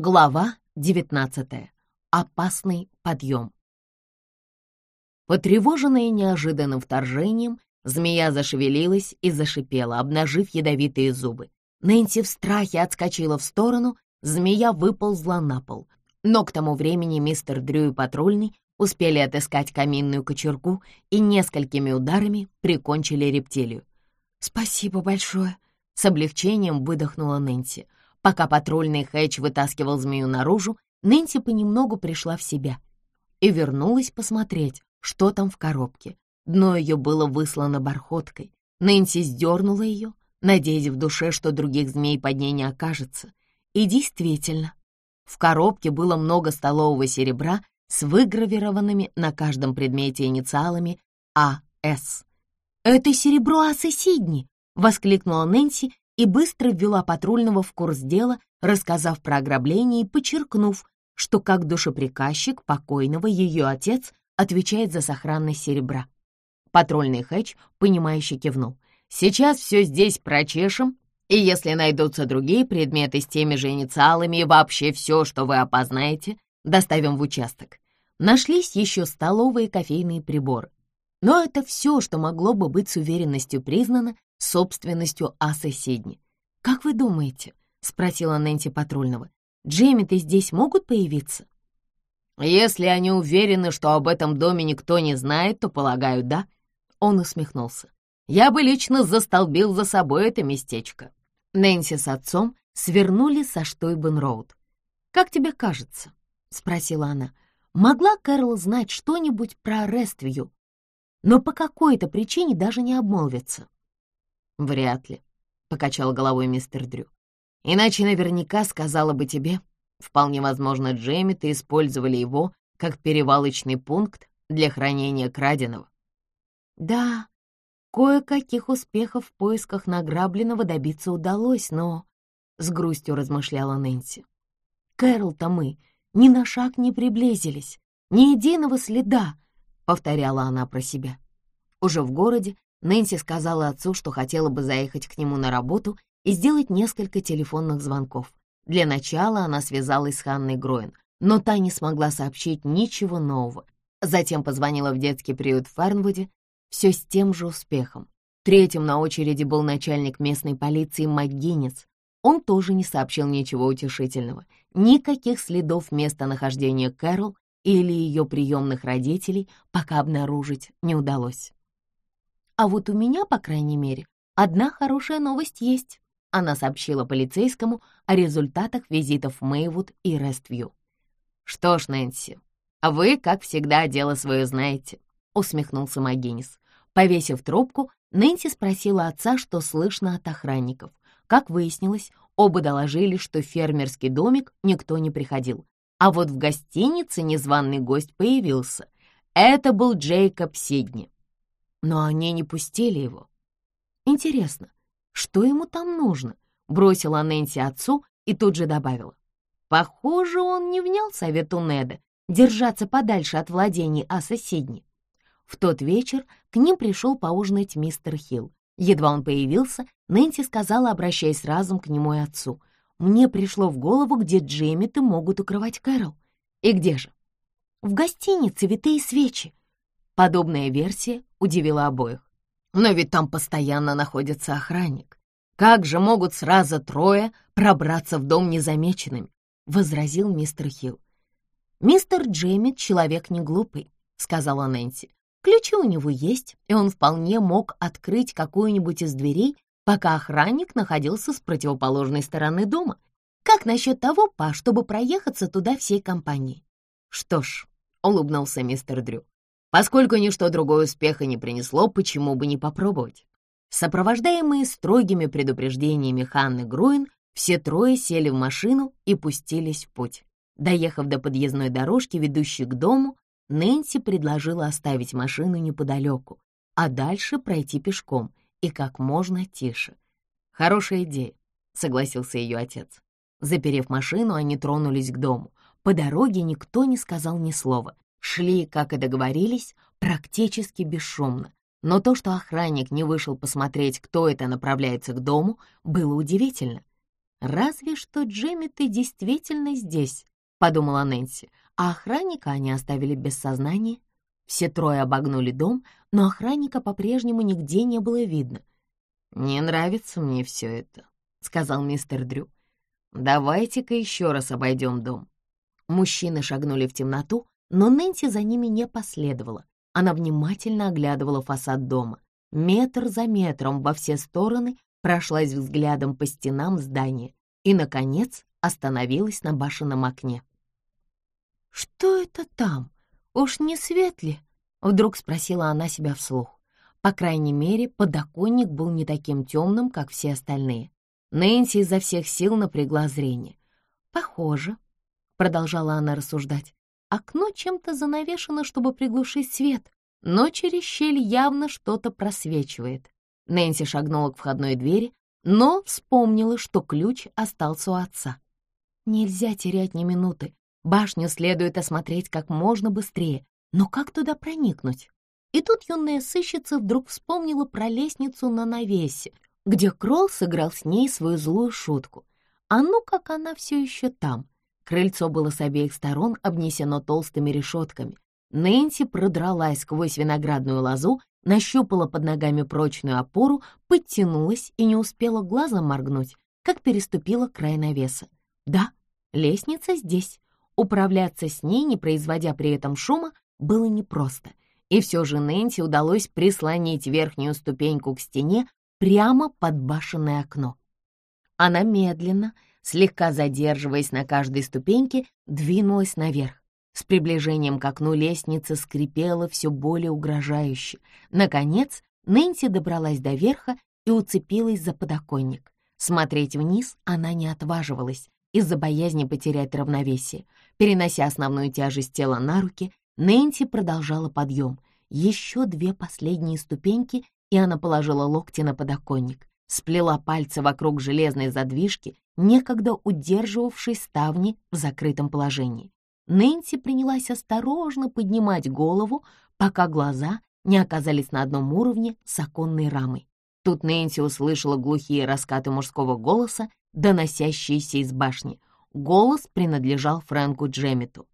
Глава 19. Опасный подъем. Потревоженная неожиданным вторжением, змея зашевелилась и зашипела, обнажив ядовитые зубы. Нэнси в страхе отскочила в сторону, змея выползла на пол. Но к тому времени мистер Дрю и патрульный успели отыскать каминную кочергу и несколькими ударами прикончили рептилию. «Спасибо большое», — с облегчением выдохнула Нэнси — Пока патрульный Хэтч вытаскивал змею наружу, Нэнси понемногу пришла в себя и вернулась посмотреть, что там в коробке. Дно ее было выслано бархоткой. Нэнси сдернула ее, надеясь в душе, что других змей под ней не окажется. И действительно, в коробке было много столового серебра с выгравированными на каждом предмете инициалами А.С. «Это серебро асы Сидни!» — воскликнула Нэнси и быстро ввела патрульного в курс дела, рассказав про ограбление и подчеркнув, что как душеприказчик покойного ее отец отвечает за сохранность серебра. Патрульный Хэтч, понимающе кивнул. «Сейчас все здесь прочешем, и если найдутся другие предметы с теми же инициалами и вообще все, что вы опознаете, доставим в участок. Нашлись еще столовые и кофейные приборы. Но это все, что могло бы быть с уверенностью признано собственностью аса Сидни. «Как вы думаете?» — спросила Нэнси патрульного. «Джейми-то здесь могут появиться?» «Если они уверены, что об этом доме никто не знает, то, полагаю, да». Он усмехнулся. «Я бы лично застолбил за собой это местечко». Нэнси с отцом свернули со Штойбен-Роуд. «Как тебе кажется?» — спросила она. «Могла Кэрол знать что-нибудь про Рествью, но по какой-то причине даже не обмолвиться?» «Вряд ли», — покачал головой мистер Дрю. «Иначе наверняка сказала бы тебе. Вполне возможно, Джейми-то использовали его как перевалочный пункт для хранения краденого». «Да, кое-каких успехов в поисках награбленного добиться удалось, но...» — с грустью размышляла Нэнси. «Кэрол-то мы ни на шаг не приблизились, ни единого следа», — повторяла она про себя. Уже в городе Нэнси сказала отцу, что хотела бы заехать к нему на работу и сделать несколько телефонных звонков. Для начала она связалась с Ханной Гроин, но та не смогла сообщить ничего нового. Затем позвонила в детский приют в Фарнвуде, все с тем же успехом. Третьим на очереди был начальник местной полиции МакГиннес. Он тоже не сообщил ничего утешительного. Никаких следов местонахождения Кэрол или ее приемных родителей пока обнаружить не удалось. А вот у меня, по крайней мере, одна хорошая новость есть. Она сообщила полицейскому о результатах визитов в Мэйвуд и Рествью. «Что ж, Нэнси, вы, как всегда, дело свое знаете», — усмехнулся Магинис. Повесив трубку, Нэнси спросила отца, что слышно от охранников. Как выяснилось, оба доложили, что в фермерский домик никто не приходил. А вот в гостинице незваный гость появился. Это был Джейкоб Сидни но они не пустили его. Интересно, что ему там нужно? Бросила Нэнси отцу и тут же добавила. Похоже, он не внял совету Неда держаться подальше от владений о соседней. В тот вечер к ним пришел поужинать мистер Хилл. Едва он появился, Нэнси сказала, обращаясь разом к нему и отцу. «Мне пришло в голову, где Джейми-то могут укрывать Кэрол. И где же?» «В гостинице «Витые свечи». Подобная версия удивила обоих. Но ведь там постоянно находится охранник. Как же могут сразу трое пробраться в дом незамеченными? Возразил мистер Хилл. Мистер Джейми человек не глупый, сказала Нэнси. Ключи у него есть, и он вполне мог открыть какую-нибудь из дверей, пока охранник находился с противоположной стороны дома. Как насчет того, па, чтобы проехаться туда всей компанией? Что ж, улыбнулся мистер Дрю, Поскольку ничто другое успеха не принесло, почему бы не попробовать? Сопровождаемые строгими предупреждениями Ханны Груин, все трое сели в машину и пустились в путь. Доехав до подъездной дорожки, ведущей к дому, Нэнси предложила оставить машину неподалеку, а дальше пройти пешком и как можно тише. «Хорошая идея», — согласился ее отец. Заперев машину, они тронулись к дому. По дороге никто не сказал ни слова. Шли, как и договорились, практически бесшумно. Но то, что охранник не вышел посмотреть, кто это направляется к дому, было удивительно. «Разве что Джимми ты действительно здесь», — подумала Нэнси, а охранника они оставили без сознания. Все трое обогнули дом, но охранника по-прежнему нигде не было видно. «Не нравится мне все это», — сказал мистер Дрю. «Давайте-ка еще раз обойдем дом». Мужчины шагнули в темноту, но Нэнси за ними не последовала. Она внимательно оглядывала фасад дома. Метр за метром во все стороны прошлась взглядом по стенам здания и, наконец, остановилась на башенном окне. «Что это там? Уж не свет ли?» — вдруг спросила она себя вслух. По крайней мере, подоконник был не таким темным, как все остальные. Нэнси изо всех сил напрягла зрение. «Похоже», — продолжала она рассуждать, «окно чем-то занавешено, чтобы приглушить свет, но через щель явно что-то просвечивает». Нэнси шагнула к входной двери, но вспомнила, что ключ остался у отца. Нельзя терять ни минуты. Башню следует осмотреть как можно быстрее. Но как туда проникнуть? И тут юная сыщица вдруг вспомнила про лестницу на навесе, где Кролл сыграл с ней свою злую шутку. А ну как она все еще там. Крыльцо было с обеих сторон обнесено толстыми решетками. Нэнси продралась сквозь виноградную лозу, нащупала под ногами прочную опору, подтянулась и не успела глазом моргнуть, как переступила край навеса. Да, лестница здесь. Управляться с ней, не производя при этом шума, было непросто, и все же Нэнси удалось прислонить верхнюю ступеньку к стене прямо под башенное окно. Она медленно, слегка задерживаясь на каждой ступеньке, двинулась наверх. С приближением к окну лестница скрипела все более угрожающе. Наконец, Нэнси добралась до верха и уцепилась за подоконник. Смотреть вниз она не отваживалась из-за боязни потерять равновесие. Перенося основную тяжесть тела на руки, Нэнси продолжала подъем. Еще две последние ступеньки, и она положила локти на подоконник, сплела пальцы вокруг железной задвижки, некогда удерживавшей ставни в закрытом положении. Нэнси принялась осторожно поднимать голову, пока глаза не оказались на одном уровне с оконной рамой. Тут Нэнси услышала глухие раскаты мужского голоса, доносящиеся из башни. Голос принадлежал Фрэнку Джеммету.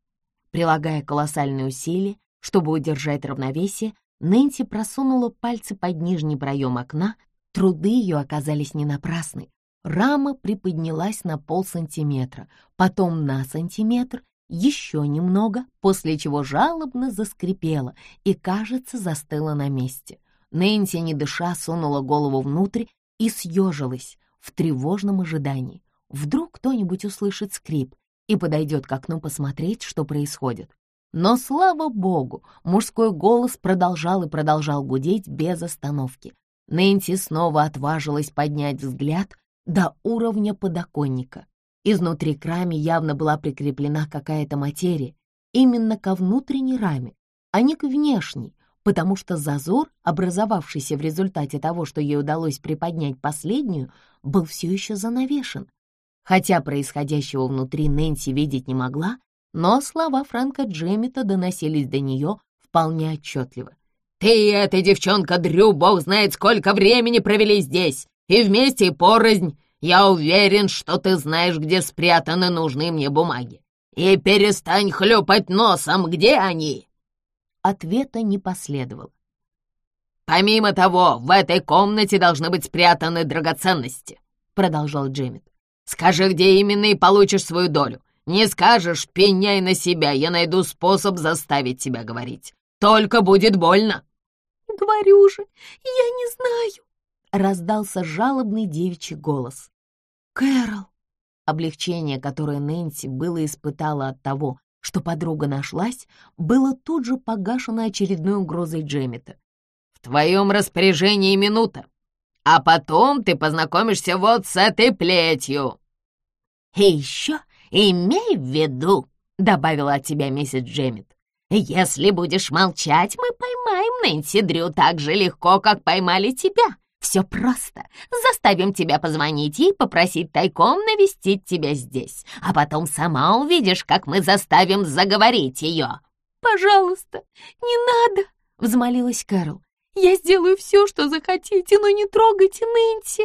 Прилагая колоссальные усилия, чтобы удержать равновесие, Нэнси просунула пальцы под нижний проем окна. Труды ее оказались не напрасны. Рама приподнялась на полсантиметра, потом на сантиметр, еще немного, после чего жалобно заскрипела и, кажется, застыла на месте. Нэнси, не дыша, сунула голову внутрь и съежилась в тревожном ожидании. Вдруг кто-нибудь услышит скрип, и подойдет к окну посмотреть, что происходит. Но, слава богу, мужской голос продолжал и продолжал гудеть без остановки. Нэнси снова отважилась поднять взгляд до уровня подоконника. Изнутри к раме явно была прикреплена какая-то материя, именно ко внутренней раме, а не к внешней, потому что зазор, образовавшийся в результате того, что ей удалось приподнять последнюю, был все еще занавешен. Хотя происходящего внутри Нэнси видеть не могла, но слова Фрэнка Джеммита доносились до нее вполне отчетливо. «Ты и эта девчонка Дрю, бог знает, сколько времени провели здесь, и вместе, и порознь. Я уверен, что ты знаешь, где спрятаны нужные мне бумаги. И перестань хлюпать носом, где они?» Ответа не последовало. «Помимо того, в этой комнате должны быть спрятаны драгоценности», — продолжал Джеммит. Скажи, где именно, и получишь свою долю. Не скажешь, пеняй на себя, я найду способ заставить тебя говорить. Только будет больно». «Говорю же, я не знаю», — раздался жалобный девичий голос. «Кэрол!» Облегчение, которое Нэнси было испытала от того, что подруга нашлась, было тут же погашено очередной угрозой Джеммета. «В твоем распоряжении минута а потом ты познакомишься вот с этой плетью». «И еще имей в виду», — добавила от тебя миссис Джеммит, «если будешь молчать, мы поймаем Нэнси Дрю так же легко, как поймали тебя. Все просто. Заставим тебя позвонить ей, попросить тайком навестить тебя здесь, а потом сама увидишь, как мы заставим заговорить ее». «Пожалуйста, не надо!» — взмолилась Кэрол. Я сделаю все, что захотите, но не трогайте Нэнси!»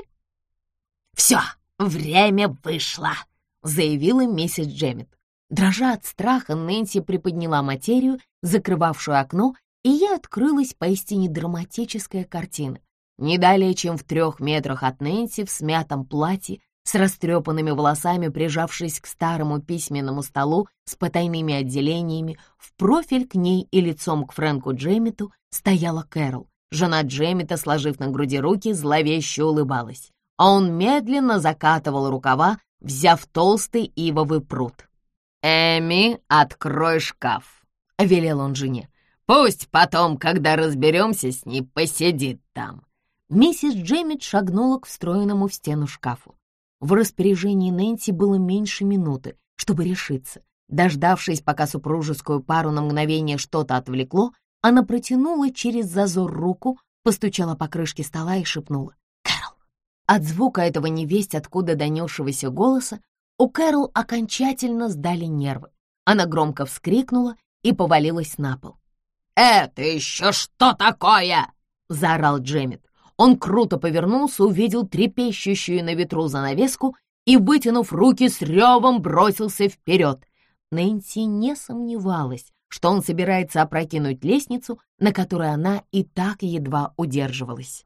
«Все, время вышло», — заявила миссис Джеммит. Дрожа от страха, Нэнси приподняла материю, закрывавшую окно, и ей открылась поистине драматическая картина. Не далее, чем в трех метрах от Нэнси в смятом платье, с растрепанными волосами, прижавшись к старому письменному столу с потайными отделениями, в профиль к ней и лицом к Фрэнку Джеммиту стояла Кэрол. Жена Джеммита, сложив на груди руки, зловеще улыбалась, а он медленно закатывал рукава, взяв толстый ивовый пруд. «Эми, открой шкаф», — велел он жене. «Пусть потом, когда разберемся с ней, посидит там». Миссис Джеммит шагнула к встроенному в стену шкафу. В распоряжении Нэнси было меньше минуты, чтобы решиться. Дождавшись, пока супружескую пару на мгновение что-то отвлекло, она протянула через зазор руку, постучала по крышке стола и шепнула «Кэрол». От звука этого невесть, откуда донесшегося голоса, у Кэрол окончательно сдали нервы. Она громко вскрикнула и повалилась на пол. «Это еще что такое?» — заорал Джеммит. Он круто повернулся, увидел трепещущую на ветру занавеску и, вытянув руки, с ревом бросился вперед. Нэнси не сомневалась, что он собирается опрокинуть лестницу, на которой она и так едва удерживалась.